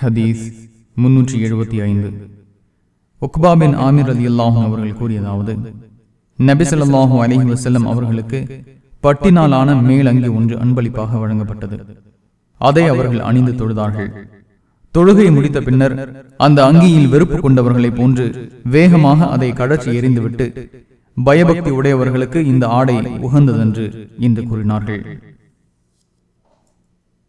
ஹதீஸ் முன்னூற்றி எழுபத்தி ஐந்து. உக்பாபின் ஆமிர் அலி அல்லாஹும் அவர்கள் கூறியதாவது நபிசல்லாஹூ அலஹி வசல்லம் அவர்களுக்கு பட்டினாலான மேலங்கி ஒன்று அன்பளிப்பாக வழங்கப்பட்டது. அதை அவர்கள் அணிந்து தொழுதார்கள். தொழுகை முடித்த பின்னர் அந்த அங்கியில் வெறுப்பு கொண்டவர்களை போன்று வேகமாக அதை கடற்றி எறிந்துவிட்டு பயபக்தி உடையவர்களுக்கு இந்த ஆடை உகந்ததென்று இன்று கூறினார்கள்.